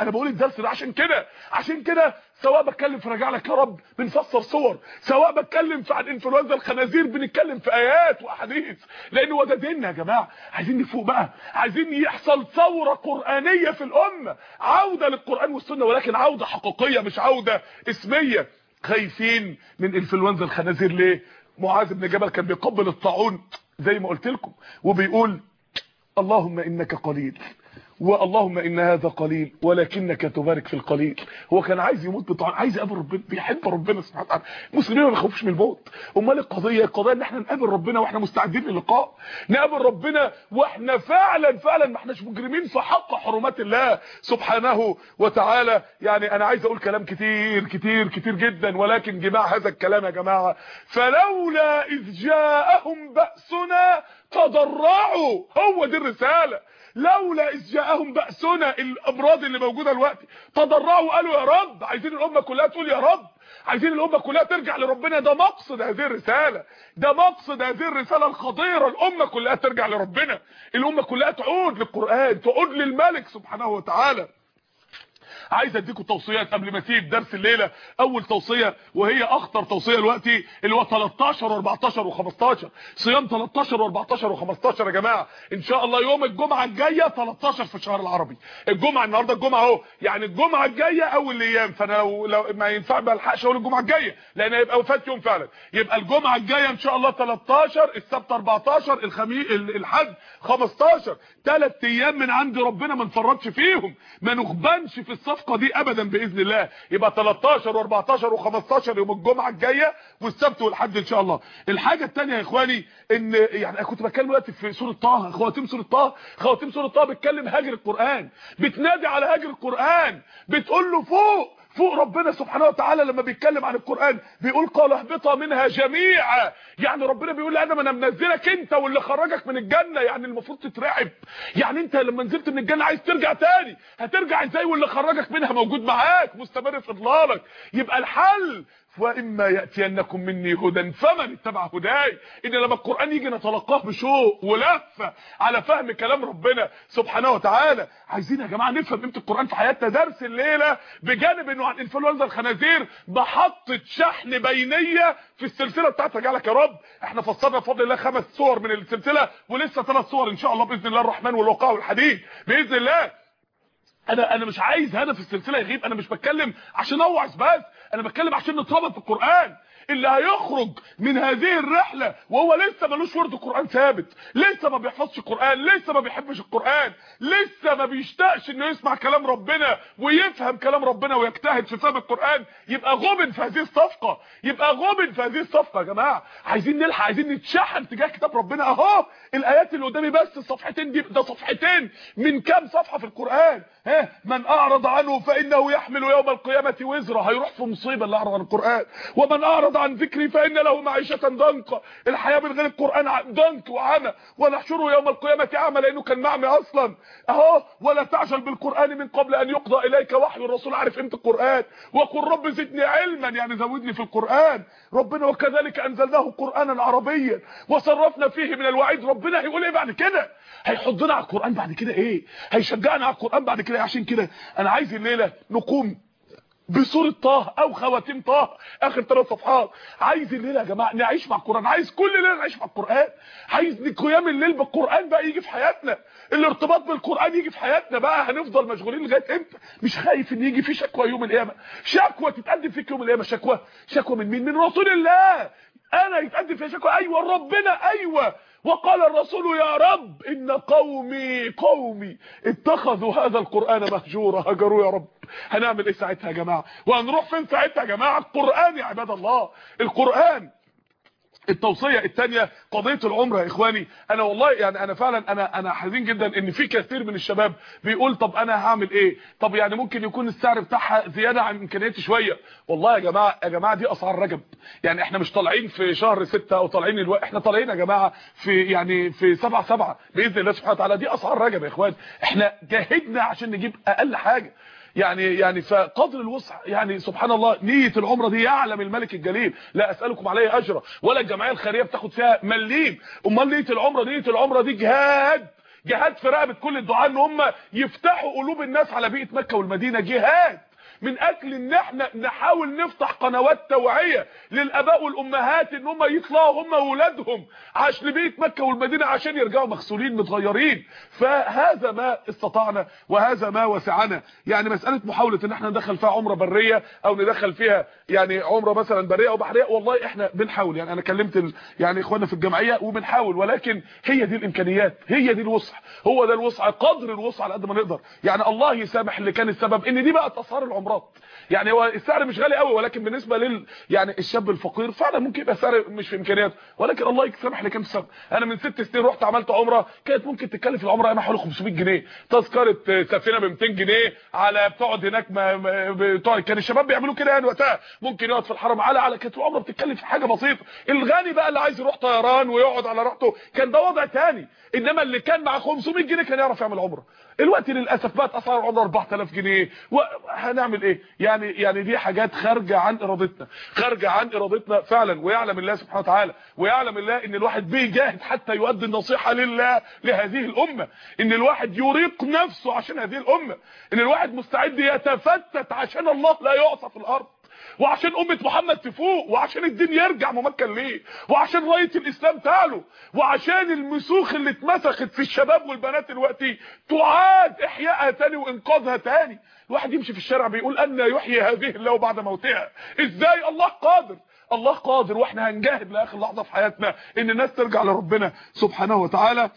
أنا بقول الدرس ده عشان كده. عشان كده سواء بتكلم في راجع لك يا رب بنفسر صور. سواء بتكلم في عن إنفلونزا الخنازير بنتكلم في آيات وأحاديث. لأن هو ده ديننا يا جماعة عايزين نفوق بقى. عايزين يحصل ثورة قرآنية في الأمة. عودة للقرآن والسنة ولكن عودة حقيقية مش عودة اسمية. خايفين من إنفلونزا الخنازير. ليه؟ معاذ بن جبل كان بيقبل الطاعون زي ما قلت لكم وبيقول اللهم إنك قليل. واللهم ان هذا قليل ولكنك تبارك في القليل هو كان عايز يموت بطعن عايز يقابل ربنا بيحب ربنا سبحانه وتعالى. المسلمين ما بيخافوش من الموت. أمال القضية القضية إن إحنا نقابل ربنا وإحنا مستعدين للقاء. نقابل ربنا وإحنا فعلا فعلا ما إحناش مجرمين في حق حرمات الله سبحانه وتعالى. يعني أنا عايز أقول كلام كتير كتير كتير جدا ولكن جماع هذا الكلام يا جماعة. فلولا إذ جاءهم باسنا تضرعوا هو دي الرسالة. لولا إذ جاءهم بأسنا الامراض اللي موجودة دلوقتي تضرعوا قالوا يا رب عايزين الأمة كلها تقول يا رب عايزين الأمة كلها ترجع لربنا. ده مقصد هذه الرسالة ده مقصد هذه الرسالة الخطيره الأمة كلها ترجع لربنا الأمة كلها تعود للقرآن تعود للملك سبحانه وتعالى. عايز اديكم توصيات قبل ما اسيب درس الليلة. اول توصية وهي اخطر توصية دلوقتي اللي هو 13 و14 و15 صيام 13 و14 و15 يا جماعة. ان شاء الله يوم الجمعة الجاية 13 في الشهر العربي. الجمعة النهارده الجمعة اهو. يعني الجمعة الجاية اول أيام. فانا لو, لو ما ينفع ما الحقش أقول الجمعة الجاية لأن هيبقى وفاة يوم فعلا. يبقى الجمعة الجاية ان شاء الله 13 السبت 14 الخميس الحد 15 ثلاث أيام من عند ربنا ما نفرطش فيهم. ما نخبنش في الصفقة دي ابدا بإذن الله. يبقى 13 و14 و15 يوم الجمعة الجاية والسبت والحد إن شاء الله. الحاجة الثانية يا إخواني إن يعني كنت بتكلم دلوقتي في سورة طه خواتيم سورة طه. خواتيم سورة طه بتكلم هاجر القرآن بتنادي على هاجر القرآن بتقول له فوق. فوق ربنا سبحانه وتعالى لما بيتكلم عن القرآن بيقول قال اهبطا منها جميعا. يعني ربنا بيقول لادم أنا منزلك أنت واللي خرجك من الجنة. يعني المفروض تترعب. يعني أنت لما نزلت من الجنة عايز ترجع تاني. هترجع إزاي واللي خرجك منها موجود معاك مستمر في إضلالك. يبقى الحل وإما يأتينكم مني هدى فمن اتبع هداي؟ ان لما القرآن يجي نتلقاه بشوق ولفة على فهم كلام ربنا سبحانه وتعالى. عايزين يا جماعة نفهم قيمة القرآن في حياتنا درس الليلة بجانب إنه عن انفلونزا الخنازير بحطه شحن بينية في السلسلة بتاعت رجالك يا رب إحنا فصلنا بفضل الله خمس صور من السلسلة ولسه ثلاث صور إن شاء الله بإذن الله الرحمن والوقاء والحديد. بإذن الله أنا أنا مش عايز هدف السلسلة يغيب أنا مش بتكلم عشان أوعظ بس أنا بتكلم عشان نتربط في القرآن. اللي هيخرج من هذه الرحلة وهو لسه ملوش ورد قرآن ثابت لسه ما بيحفظش القران لسه ما بيحبش القرآن لسه ما بيشتاقش إنه يسمع كلام ربنا ويفهم كلام ربنا ويجتهد في فهم القرآن. يبقى غبن في هذه الصفقة يبقى غبن في هذه الصفقة يا جماعة. عايزين نلحق عايزين نتشحن تجاه كتاب ربنا. أهو الآيات اللي قدامي بس الصفحتين دي ده صفحتين من كام صفحة في القرآن. ها من أعرض عنه فإنه يحمل يوم القيامة وزره هيروح في مصيبة اللي أعرض عن القرآن. ومن أعرض عن ذكري فإن له معيشة ضنكا الحياة من غير القرآن ضنك وعمى. ونحشره يوم القيامة أعمى لأنه كان معمي أصلا. أهو ولا تعجل بالقرآن من قبل أن يقضى إليك وحي. الرسول عارف قيمة القرآن. وقل رب زدني علما يعني زودني في القرآن. ربنا وكذلك أنزلناه قرانا عربيا. وصرفنا فيه من الوعيد. ربنا هيقول إيه بعد كده؟ هيحضنا على القرآن بعد كده إيه؟ هيشجعنا على القرآن بعد كده عشان كده أنا عايز الليلة نقوم بسوره طه أو خواتيم طه آخر ثلاث صفحات. عايز الليلة يا جماعة نعيش مع القرآن. عايز كل ليله نعيش مع القرآن. عايز قيام الليل بالقرآن بقى يجي في حياتنا. الارتباط بالقرآن يجي في حياتنا بقى. هنفضل مشغولين لغاية إمتى؟ مش خايف إن يجي في شكوى يوم القيامة. شكوى تتقدم فيك يوم القيامة. شكوى. شكوى من مين؟ من رسول الله. أنا يتقدم فيها شكوى. أيوه ربنا. أيوه. وقال الرسول يا رب إن قومي قومي اتخذوا هذا القرآن مهجورا. هجروا يا رب. هنعمل إيه ساعتها يا جماعة؟ وهنروح فين ساعتها يا جماعة؟ القرآن يا عباد الله. القرآن التوصية الثانية قضية العمرة يا إخواني. أنا والله يعني أنا فعلا أنا أنا حزين جدا إن في كثير من الشباب بيقول طب أنا هعمل إيه؟ طب يعني ممكن يكون السعر بتاعها زيادة عن إمكانياتي شوية. والله يا جماعة يا جماعة دي أسعار رجب. يعني إحنا مش طالعين في شهر 6 أو طالعين ألو... إحنا طالعين يا جماعة في يعني في 7 7 بإذن الله سبحانه وتعالى. دي أسعار رجب يا إخوان. إحنا جاهدنا عشان نجيب أقل حاجة. يعني يعني فقدر الوسع يعني سبحان الله نية العمرة دي يعلم الملك الجليل. لا أسألكم عليه أجرا ولا الجمعية الخيرية بتاخد فيها مليم. أمال نية العمرة نية العمرة دي جهاد جهاد في رقبة كل الدعاء إن هم يفتحوا قلوب الناس على بيئة مكة والمدينة جهاد. من أجل إن إحنا نحاول نفتح قنوات توعية للآباء والأمهات إن هم يطلعوا هم واولادهم عشان لبيئه مكة والمدينة عشان يرجعوا مغسولين متغيرين. فهذا ما استطعنا وهذا ما وسعنا. يعني مسألة محاولة إن إحنا ندخل فيها عمرة برية أو ندخل فيها يعني عمرة مثلا برية أو بحرية والله إحنا بنحاول. يعني أنا كلمت. يعني إخواننا في الجمعية وبنحاول ولكن هي دي الإمكانيات هي دي الوسع هو ده الوسع قدر الوسع على قد ما نقدر. يعني الله يسامح اللي كان السبب إن دي بقى اسعار العمرات يعني هو السعر مش غالي قوي ولكن بالنسبة لل يعني الشاب الفقير فعلا ممكن يبقى سعر مش في إمكانياته. ولكن الله يسامح اللي كان السبب أنا من ست سنين رحت عملت عمرة كانت ممكن تتكلف العمرة أنا حوالي 500 جنيه. تذكرة سفينة ب 200 جنيه على بتقعد هناك ما بتقعد. كان الشباب بيعملوا كده يعني وقتها. ممكن يقعد في الحرم. على على كانت العمرة بتتكلف حاجة بسيطة. الغني بقى اللي عايز يروح طيران ويقعد على راحته كان ده وضع تاني. إنما اللي كان مع 500 جنيه كان يعرف يعمل عمرة. الوقت للأسف بقت أسعار العمره 4000 جنيه. وهنعمل إيه؟ يعني يعني دي حاجات خارجة عن إرادتنا. خارجة عن إرادتنا فعلا. ويعلم الله سبحانه وتعالى. ويعلم الله إن الواحد بيجاهد حتى يؤدي النصيحة لله لهذه الأمة. إن الواحد يريق نفسه عشان هذه الأمة. إن الواحد مستعد يتفتت عشان الله لا يعصى في الأرض. وعشان أمة محمد تفوق وعشان الدين يرجع ممكن ليه؟ وعشان راية الإسلام تعلو وعشان المسوخ اللي اتمسخت في الشباب والبنات دلوقتي تعاد إحيائها تاني وإنقاذها تاني. الواحد يمشي في الشارع بيقول أن يحيي هذه الله بعد موتها. إزاي الله قادر؟ الله قادر وإحنا هنجاهد لآخر لحظة في حياتنا إن الناس ترجع لربنا سبحانه وتعالى.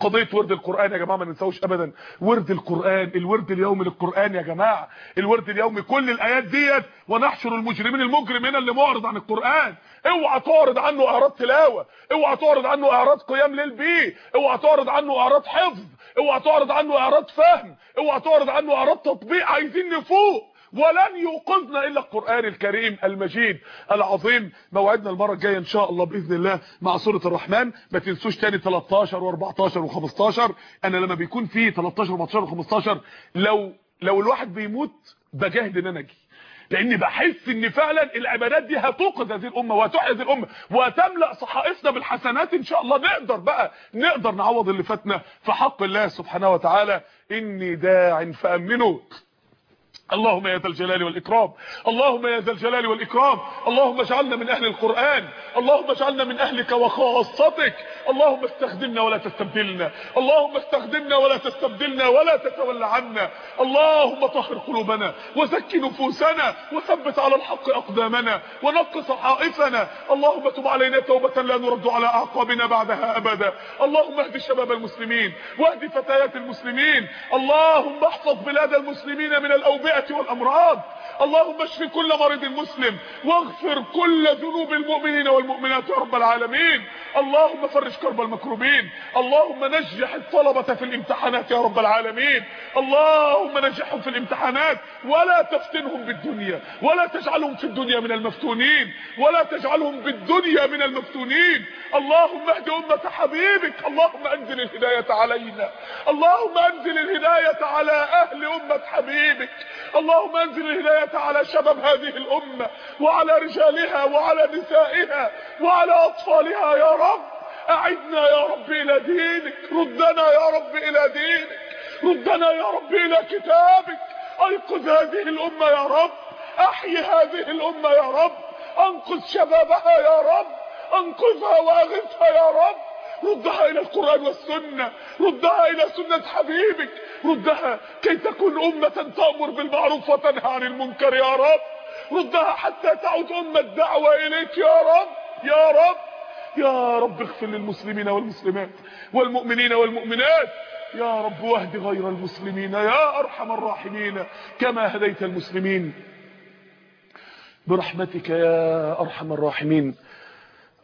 قضية ورد القرآن يا جماعة ما ننساوش ابدا. ورد القرآن الورد اليومي للقرآن يا جماعة. الورد اليومي كل الآيات ديت ونحشر المجرمين المجرم هنا اللي معرض عن القرآن. اوعى تعرض عنه أعراض تلاوة. اوعى تعرض عنه أعراض قيام ليل بيه. اوعى تعرض عنه أعراض حفظ. اوعى تعرض عنه أعراض فهم. اوعى تعرض عنه أعراض تطبيق. عايزين نفوق. ولن يوقظنا إلا القرآن الكريم المجيد العظيم. موعدنا المرة الجاية إن شاء الله بإذن الله مع سورة الرحمن. ما تنسوش تاني 13 و14 و15 أنا لما بيكون في 13 و14 و15 لو لو الواحد بيموت بجاهد إن أنا أجي. لأني بحس ان فعلا العبادات دي هتوقظ هذه الأمة وهتحيي هذه الأمة وتملأ صحائفنا بالحسنات إن شاء الله. نقدر بقى نقدر نعوض اللي فاتنا. في حق الله سبحانه وتعالى إني داع فأمنوا. اللهم يا ذا الجلال والإكرام. اللهم يا ذا الجلال والإكرام. اللهم اجعلنا من أهل القرآن. اللهم اجعلنا من أهلك وخاصتك. اللهم استخدمنا ولا تستبدلنا. اللهم استخدمنا ولا تستبدلنا ولا تتولى عنا. اللهم طهر قلوبنا وزكي نفوسنا وثبت على الحق أقدامنا ونق صحائفنا اللهم تب علينا توبة لا نرد على أعقابنا بعدها أبدا. اللهم اهد شباب المسلمين واهد فتيات المسلمين. اللهم احفظ بلاد المسلمين من والأمراض. اللهم اشف كل مريض مسلم واغفر كل ذنوب المؤمنين والمؤمنات يا رب العالمين. اللهم فرج كرب المكروبين. اللهم نجح الطلبة في الامتحانات يا رب العالمين. اللهم نجحهم في الامتحانات. ولا تفتنهم بالدنيا. ولا تجعلهم في الدنيا من المفتونين. ولا تجعلهم بالدنيا من المفتونين. اللهم اهد أمة حبيبك. اللهم أنزل الهداية علينا. اللهم أنزل الهداية على أهل أمة حبيبك. اللهم انزل الهداية على شباب هذه الأمة وعلى رجالها وعلى نسائها وعلى أطفالها يا رب. أعدنا يا رب إلى دينك ردنا يا رب إلى دينك ردنا يا رب إلى كتابك. أيقظ هذه الأمة يا رب أحيي هذه الأمة يا رب. أنقذ شبابها يا رب أنقذها وأغثها يا رب. ردها إلى القرآن والسنة ردها إلى سنة حبيبك. ردها كي تكون أمة تأمر بالمعروف وتنهى عن المنكر يا رب. ردها حتى تعود أمة الدعوة إليك يا رب. يا رب. يا رب اغفر للمسلمين والمسلمات والمؤمنين والمؤمنات. يا رب واهد غير المسلمين يا أرحم الراحمين. كما هديت المسلمين برحمتك يا أرحم الراحمين.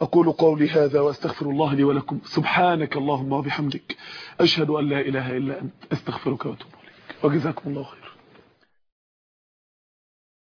أقول قولي هذا وأستغفر الله لي ولكم. سبحانك اللهم وبحمدك. أشهد أن لا إله إلا أنت. أستغفرك وأتوب إليك. وجزاكم الله خير